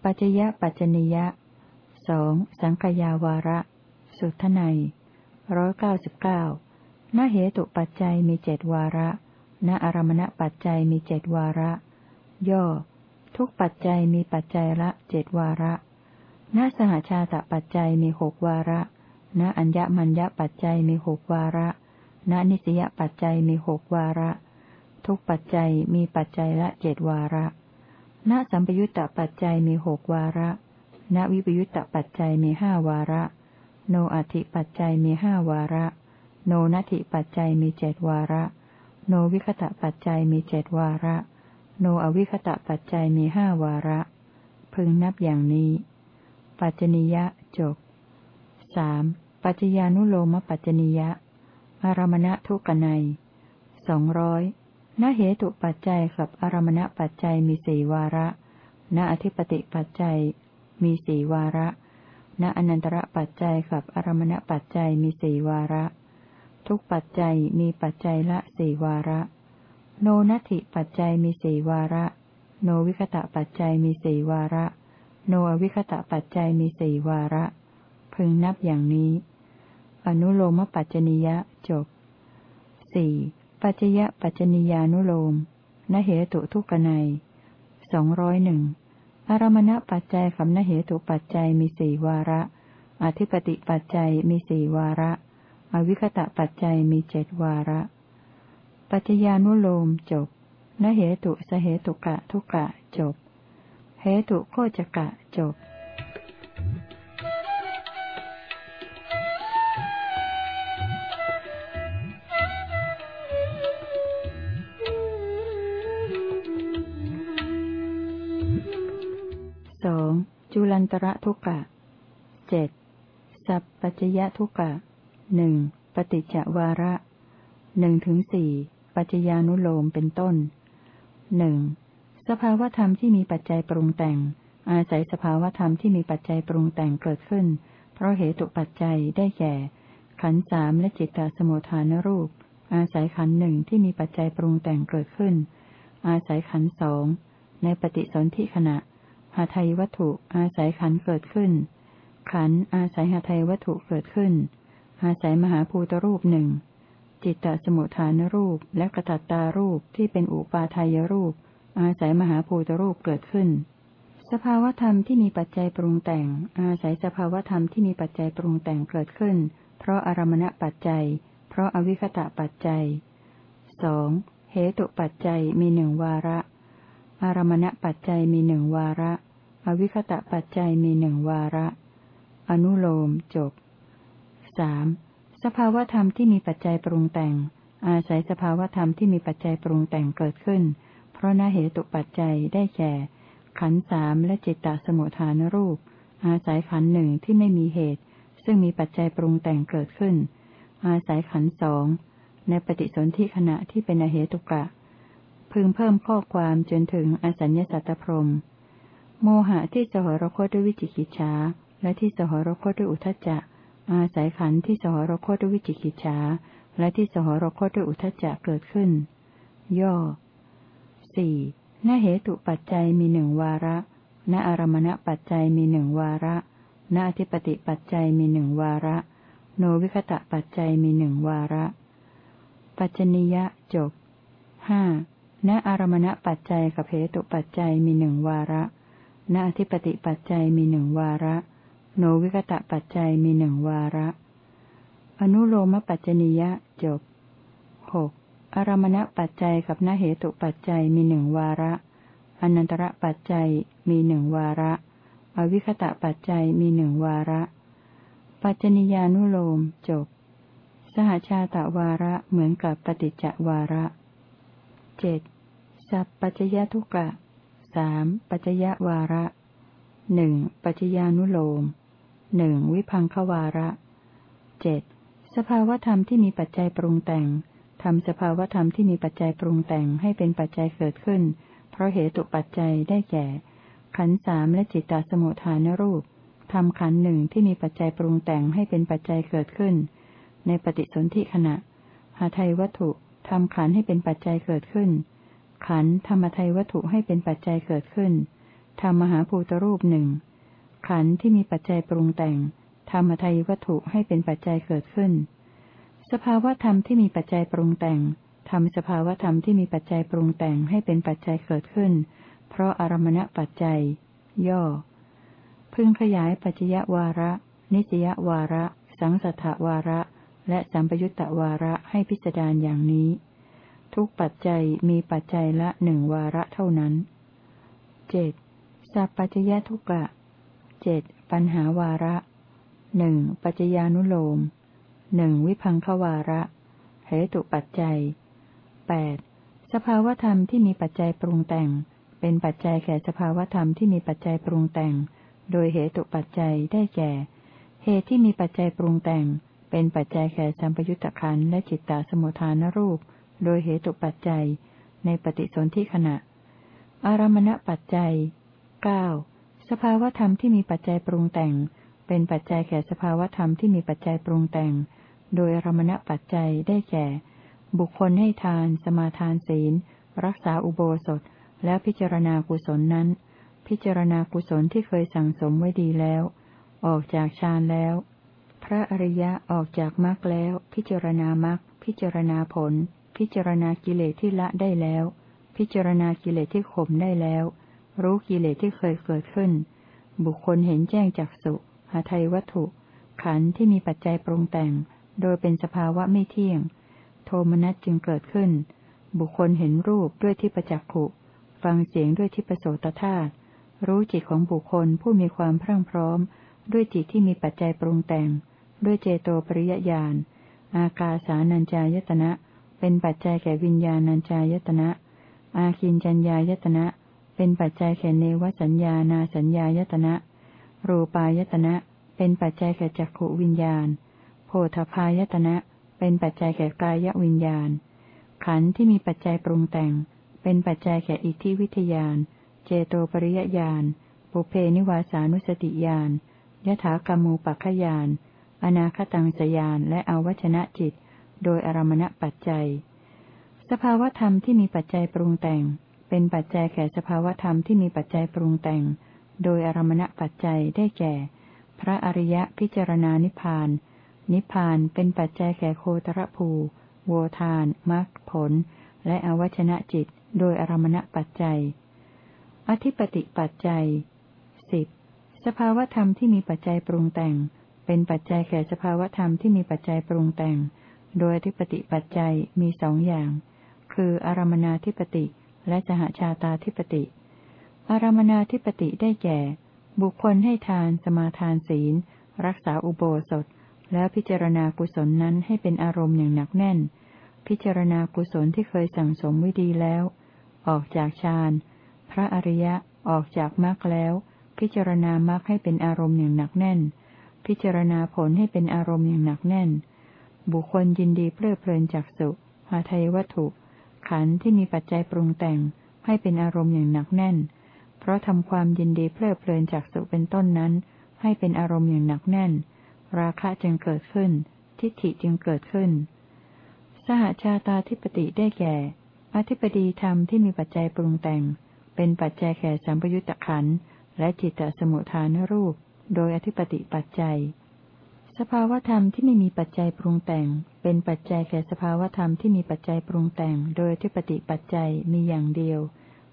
ปัจจยปัจจนิยะสองสังขยาวาระ สุทไนร้อยเก้าสิบเก้าณเหตุปัจจัยมีเจดวาระ ณอารมณปัจจัยมีเจดวาระ ย่อ ทุกปัจจัยมีปัจจัยละเจดวาระ ณสหชาตปัจจัยมีหกวาระ ณอัญญมัญญปัจจัยมีหกวาระ ณนิสยปัจจัยมีหกวาระ ทุกปัจจัยมีปัจจัยละเจดวาระ ณสัมปยุตตปัจจัยมีหกวาระ ณวิปยุตตปัจจัยมีห้าวาระ โนอัติปัจจัยมีห้าวาระ โนนัติปัจจัยมีเจดวาระ โนวิคตะปัจจัยมีเจดวาระ โนอวิคตะปัจจัยมีห้าวาระ พึงนับอย่างนี้ ปัจจนิยะจบสามปัจจญานุโลมปัจจนิยะอารมณะทุกนัยสองร้อย ณเหตุปัจจัยกับอารมณปัจจัยมีสี่วาระ ณอธิปติปัจจัยมีสี่วาระ ณอนันตระปัจจัยกับอารมณปัจจัยมีสี่วาระ ทุกปัจจัยมีปัจจัยละสี่วาระ โนนัตถิปัจจัยมีสี่วาระ โนวิคตะปัจจัยมีสี่วาระ โนอวิคตะปัจจัยมีสี่วาระ พึงนับอย่างนี้ อนุโลมปัจจนิยะจบสี่ ปัจยะปัจจนิยานุโลมนเหตุทุกนัยสองร้อยหนึ่งอารมณปัจจัยกับนเหตุปัจจัยมีสี่วาระ อธิปติปัจจัยมีสี่วาระ อวิคตะปัจจัยมีเจ็ดวาระ ปัจจญานุโลมจบนเหตุสเหตุกะทุกะจบ เหตุโคจกะจบ ตระทุกะเจ็ดสัพปัจยทุกะหนึ่งปฏิจจวาระหนึ่งถึงสี่ปัจจญานุโลมเป็นต้นหนึ่งสภาวธรรมที่มีปัจจัยปรุงแต่ง อาศัยสภาวธรรมที่มีปัจจัยปรุงแต่งเกิดขึ้น เพราะเหตุปัจจัยได้แก่ ขันสามและจิตตสมุทฐานรูป อาศัยขันหนึ่งที่มีปัจจัยปรุงแต่งเกิดขึ้น อาศัยขันสองในปฏิสนธิขณะ หาไทยวัตถุอาศัยขันเกิดขึ้น ขันอาศัยหาไทยวัตถุเกิดขึ้น อาศัยมหาภูตรูปหนึ่ง จิตตสมุทฐานรูปและกระตัตตารูปที่เป็นอุปาทายรูป อาศัยมหาภูตรูปเกิดขึ้น สภาวธรรมที่มีปัจจัยปรุงแต่ง อาศัยสภาวธรรมที่มีปัจจัยปรุงแต่งเกิดขึ้น เพราะอารมณปัจจัย เพราะอวิคตะปัจจัยสองเหตุปัจจัยมีหนึ่งวาระ อารมณปัจจัยมีหนึ่งวาระ อวิคตะปัจจัยมีหนึ่งวาระ อนุโลมจบสามสภาวธรรมที่มีปัจจัยปรุงแต่ง อาศัยสภาวธรรมที่มีปัจจัยปรุงแต่งเกิดขึ้น เพราะนาเหตุปัจจัยได้แก่ ขันสามและจิตตสมุทฐานรูป อาศัยขันหนึ่งที่ไม่มีเหตุ ซึ่งมีปัจจัยปรุงแต่งเกิดขึ้น อาศัยขันสองในปฏิสนธิขณะที่เป็นอเหตุกะ พึงเพิ่มข้อความจนถึงอสัญญสัตตพรม โมหะที่สหรคตด้วยวิจิกิจฉาและที่สหรคตด้วยอุทจจะ อาศัยขันธ์ที่สหรคตด้วยวิจิกิจฉาและที่สหรคตด้วยอุทจจะเกิดขึ้น ย่อสี่ณเหตุปัจจัยมีหนึ่งวาระ ณอารมณปัจจัยมีหนึ่งวาระ ณอธิปติปัจจัยมีหนึ่งวาระ โนวิคตะปัจจัยมีหนึ่งวาระ ปัจจนิยะจบห้าณอารมณปัจจัยกับเหตุปัจจัยมีหนึ่งวาระ ณอธิปติปัจจัยมีหนึ่งวาระ โนวิกตะปัจจัยมีหนึ่งวาระ อนุโลมปัจจนิยะจบหกอารมณปัจจัยกับนเหตุปัจจัยมีหนึ่งวาระ อนันตระปัจจัยมีหนึ่งวาระ อวิคตะปัจจัยมีหนึ่งวาระ ปัจจนิยานุโลมจบ สหชาตะวาระเหมือนกับปฏิจจวาระเจ็ดสัพปัจจยทุกะ สามปัจจยวาระหนึ่งปัจจญานุโลมหนึ่งวิพังควาระเจ็ดสภาวธรรมที่มีปัจจัยปรุงแต่งทำสภาวธรรมที่มีปัจจัยปรุงแต่งให้เป็นปัจจัยเกิดขึ้น เพราะเหตุปัจจัยได้แก่ ขันสามและจิตตสมุทฐานรูปทำขันหนึ่งที่มีปัจจัยปรุงแต่งให้เป็นปัจจัยเกิดขึ้น ในปฏิสนธิขณะหาไทยวัตถุทำขันให้เป็นปัจจัยเกิดขึ้น ขันธรรมทัยวัตถุให้เป็นปัจจัยเกิดขึ้นทำมหาภูตรูปหนึ่งขันธ์ที่มีปัจจัยปรุงแต่ง ธรรมทัยวัตถุให้เป็นปัจจัยเกิดขึ้น สภาวธรรมที่มีปัจจัยปรุงแต่งทำสภาวธรรมที่มีปัจจัยปรุงแต่งให้เป็นปัจจัยเกิดขึ้น เพราะอารมณปัจจัย ย่อ พึงขยายปัจจยวาระ นิสยวาระ สังสัทธวาระ และสัมปยุตตวาระให้พิจารณาอย่างนี้ ทุกปัจจัยมีปัจจัยละหนึ่งวาระเท่านั้นเจ็ดสัพปัจยทุกะเจ็ดปัญหาวาระหนึ่งปัจจญานุโลมหนึ่งวิพังควาระเหตุปัจจัยแปดสภาวธรรมที่มีปัจจัยปรุงแต่ง เป็นปัจจัยแก่สภาวธรรมที่มีปัจจัยปรุงแต่ง โดยเหตุปัจจัยได้แก่ เหตุที่มีปัจจัยปรุงแต่ง เป็นปัจจัยแก่สัมปยุตตะขันและจิตตาสมุทฐานรูป โดยเหตุปัจจัย ในปฏิสนธิขณะ อารมณปัจจัยเก้าสภาวธรรมที่มีปัจจัยปรุงแต่ง เป็นปัจจัยแก่สภาวธรรมที่มีปัจจัยปรุงแต่ง โดยอารมณปัจจัยได้แก่ บุคคลให้ทาน สมาทานศีล รักษาอุโบสถ แล้วพิจารณากุศลนั้น พิจารณากุศลที่เคยสั่งสมไว้ดีแล้ว ออกจากฌานแล้ว พระอริยะออกจากมรรคแล้ว พิจารณามรรคพิจารณาผล พิจารณากิเลสที่ละได้แล้ว พิจารณากิเลสที่ข่มได้แล้ว รู้กิเลสที่เคยเกิดขึ้น บุคคลเห็นแจ้งจากสุหาไทยวัตถุ ขันธ์ที่มีปัจจัยปรุงแต่ง โดยเป็นสภาวะไม่เที่ยง โทมนัสจึงเกิดขึ้น บุคคลเห็นรูปด้วยที่ประจักขุ ฟังเสียงด้วยที่ประโสตธาตุรู้จิตของบุคคลผู้มีความพรั่งพร้อม ด้วยจิตที่มีปัจจัยปรุงแต่ง ด้วยเจโตปริยญาณ อากาสานัญจายตนะ เป็นปัจจัยแก่วิญญาณัญจายตนะ อาคินจัญญายตนะ เป็นปัจจัยแก่เนวสัญญานาสัญญายตนะ รูปายตนะ เป็นปัจจัยแก่จักขวิญญาณ โพธพายตนะ เป็นปัจจัยแก่กายวิญญาณ ขันธ์ที่มีปัจจัยปรุงแต่ง เป็นปัจจัยแก่อิทธิวิทยาน เจโตปริยญาณ ปุเพนิวาสานุสติญาณยถากรรมูปัคขยาน อนาคตังสยานและอวัชนะจิต โดยอารมณปัจจัย สภาวธรรมที่มีปัจจัยปรุงแต่ง เป็นปัจจัยแก่สภาวธรรมที่มีปัจจัยปรุงแต่ง โดยอารมณปัจจัยได้แก่ พระอริยะพิจารณานิพพาน นิพพานเป็นปัจจัยแก่โคตรภู โวทานมรรคผล และอวัชนะจิต โดยอารมณปัจจัย อธิปติปัจจัยสิบสภาวธรรมที่มีปัจจัยปรุงแต่ง เป็นปัจจัยแก่สภาวธรรมที่มีปัจจัยปรุงแต่ง โดยอธิปติปัจจัยมีสองอย่าง คืออารมนาธิปติและสหชาตาธิปติ อารมนาธิปติได้แก่ บุคคลให้ทานสมาทานศีล รักษาอุโบสถ แล้วพิจารณากุศลนั้นให้เป็นอารมณ์อย่างหนักแน่น พิจารณากุศลที่เคยสั่งสมวิดีแล้ว ออกจากฌานพระอริยะออกจากมรรคแล้ว พิจารณามรรคให้เป็นอารมณ์อย่างหนักแน่น พิจารณาผลให้เป็นอารมณ์อย่างหนักแน่น บุคคลยินดีเพลิดเพลินจากสุหาไทยวัตถุ ขันธ์ที่มีปัจจัยปรุงแต่งให้เป็นอารมณ์อย่างหนักแน่น เพราะทำความยินดีเพลิดเพลินจากสุเป็นต้นนั้น ให้เป็นอารมณ์อย่างหนักแน่น ราคะจึงเกิดขึ้น ทิฏฐิจึงเกิดขึ้น สหชาตาธิปติได้แก่ อธิปดีธรรมที่มีปัจจัยปรุงแต่ง เป็นปัจจัยแก่สัมปยุตตะขันและจิตตสมุทฐานรูป โดยอธิปติปัจจัย สภาวธรรมที่ไม่มีปัจจัยปรุงแต่ง เป็นปัจจัยแก่สภาวธรรมที่มีปัจจัยปรุงแต่ง โดยอธิปติปัจจัยมีอย่างเดียว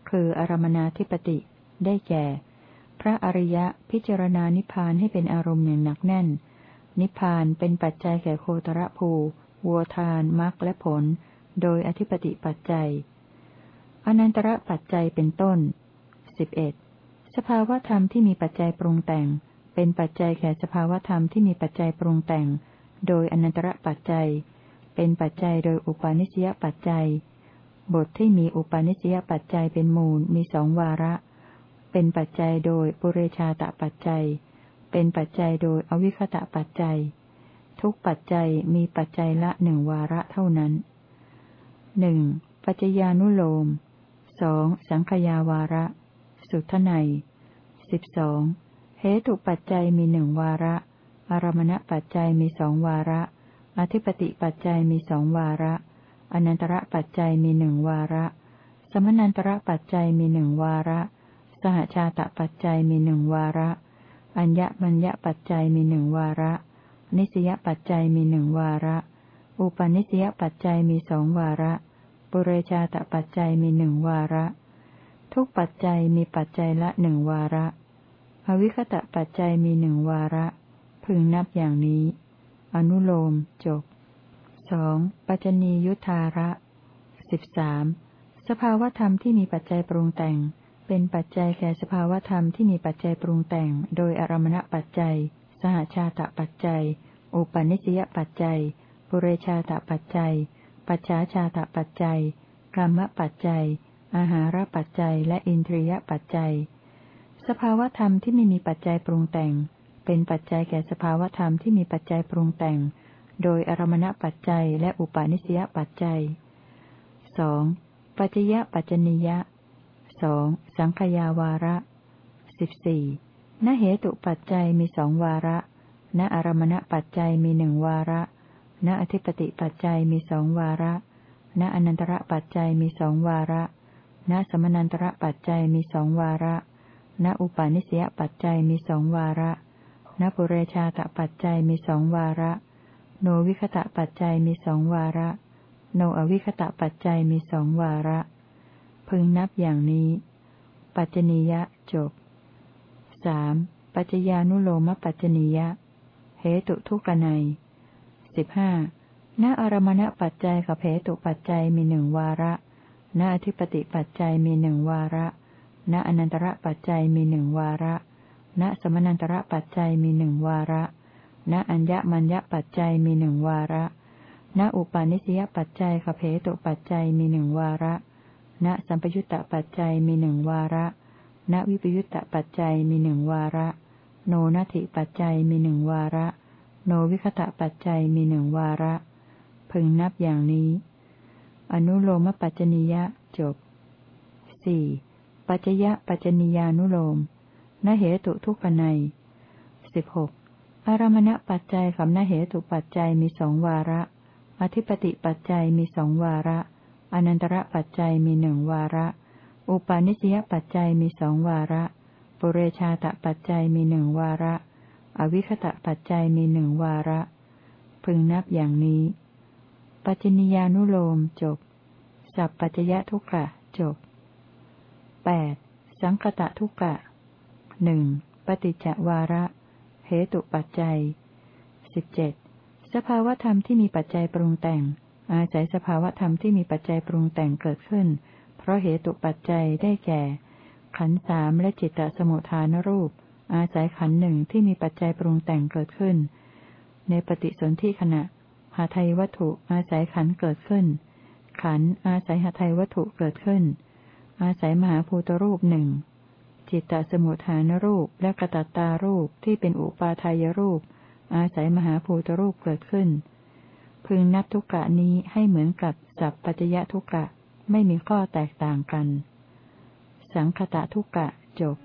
คืออารมนาธิปติ ได้แก่ พระอริยะพิจารณานิพพานให้เป็นอารมณ์อย่างหนักแน่น นิพพานเป็นปัจจัยแก่โคตรภูวัวทานมรรคและผล โดยอธิปติปัจจัย อนันตระปัจจัยเป็นต้นสิบเอ็ดสภาวธรรมที่มีปัจจัยปรุงแต่ง เป็นปัจจัยแก่สภาวธรรมที่มีปัจจัยปรุงแต่ง โดยอนันตระปัจจัย เป็นปัจจัยโดยอุปาณิสยปัจจัย บทที่มีอุปาณิสยปัจจัยเป็นมูลมีสองวาระ เป็นปัจจัยโดยปุเรชาตะปัจจัย เป็นปัจจัยโดยอวิคตะปัจจัย ทุกปัจจัยมีปัจจัยละหนึ่งวาระเท่านั้นหนึ่งปัจจญานุโลมสองสังขยาวาระ สุทไนสิบสอง เหตุปัจจัยมีหนึ่งวาระ อารมณปัจจัยมีสองวาระ อธิปติปัจจัยมีสองวาระ อนันตระปัจจัยมีหนึ่งวาระ สมนันตระปัจจัยมีหนึ่งวาระ สหชาตปัจจัยมีหนึ่งวาระ อัญญมัญญปัจจัยมีหนึ่งวาระ นิสยปัจจัยมีหนึ่งวาระ อุปนิสยปัจจัยมีสองวาระ ปุเรชาตปัจจัยมีหนึ่งวาระ ทุกปัจจัยมีปัจจัยละหนึ่งวาระ อวิคตะปัจจัยมีหนึ่งวาระ พึงนับอย่างนี้ อนุโลมจบสองปัจจนียุทธาระสิบสามสภาวธรรมที่มีปัจจัยปรุงแต่ง เป็นปัจจัยแก่สภาวธรรมที่มีปัจจัยปรุงแต่ง โดยอารมณปัจจัย สหชาตปัจจัย อุปนิสยปัจจัย ปุเรชาตปัจจัย ปัจฉาชาตปัจจัยกรรมปัจจัย อาหารปัจจัย และอินทรียปัจจัย สภาวธรรมที่ไม่มีปัจจัยปรุงแต่ง เป็นปัจจัยแก่สภาวธรรมที่มีปัจจัยปรุงแต่ง โดยอารมณปัจจัยและอุปาณิสยปัจจัยสองปัจจยปัจจนิยะสองสังขยาวาระสิบสี่ณเหตุปัจจัยมีสองวาระ ณอารมณปัจจัยมีหนึ่งวาระ ณอธิปติปัจจัยมีสองวาระ ณอนันตระปัจจัยมีสองวาระ ณสมนันตระปัจจัยมีสองวาระ ณอุปาณิสยปัจจัยมีสองวาระณปุเรชาตปัจจัยมีสองวาระ โนวิคตะปัจจัยมีสองวาระ โนอวิคตะปัจจัยมีสองวาระ พึงนับอย่างนี้ ปัจจนียะจบสามปัจจญานุโลมปัจจนียะ เหตุทุกนัยสิบห้าณอารมณปัจจัยกับเหตุปัจจัยมีหนึ่งวาระณอธิปติปัจจัยมีหนึ่งวาระ ณอนันตระปัจจัยมีหนึ่งวาระ ณสมนันตระปัจจัยมีหนึ่งวาระ ณอัญญมัญญปัจจัยมีหนึ่งวาระ ณอุปาณิสยปัจจัยกับเหตุปัจจัยมีหนึ่งวาระ ณสัมปยุตตปัจจัยมีหนึ่งวาระ ณวิปยุตตปัจจัยมีหนึ่งวาระ โนนัตถิปัจจัยมีหนึ่งวาระ โนวิคตะปัจจัยมีหนึ่งวาระ พึงนับอย่างนี้ อนุโลมปัจจนิยะจบสี่ ปัจจยะปัจจนิยานุโลมนเหตุทุกขในสิบหกอารมณปัจจัยกับนเหตุปัจจัยมีสองวาระ อธิปติปัจจัยมีสองวาระ อนันตระปัจจัยมีหนึ่งวาระ อุปาณิสยปัจจัยมีสองวาระ ปุเรชาตปัจจัยมีหนึ่งวาระ อวิคตะปัจจัยมีหนึ่งวาระ พึงนับอย่างนี้ ปัจจนิยานุโลมจบ สัพปัจจยทุกกะจบ แปดสังคตะทุกะหนึ่งปฏิจจวาระเหตุปัจจัยสิบเจ็ดสภาวธรรมที่มีปัจจัยปรุงแต่ง อาศัยสภาวธรรมที่มีปัจจัยปรุงแต่งเกิดขึ้น เพราะเหตุปัจจัยได้แก่ ขันสามและจิตตสมุทฐานรูป อาศัยขันหนึ่งที่มีปัจจัยปรุงแต่งเกิดขึ้น ในปฏิสนธิขณะหาไทยวัตถุอาศัยขันเกิดขึ้น ขันอาศัยหาไทยวัตถุเกิดขึ้น อาศัยมหาภูตรูปหนึ่ง จิตตสมุทฐานรูปและกระตัตตารูปที่เป็นอุปาทายรูป อาศัยมหาภูตรูปเกิดขึ้น พึงนับทุกกะนี้ให้เหมือนกับสัพปัจยะทุกกะ ไม่มีข้อแตกต่างกัน สังคตะทุกกะจบ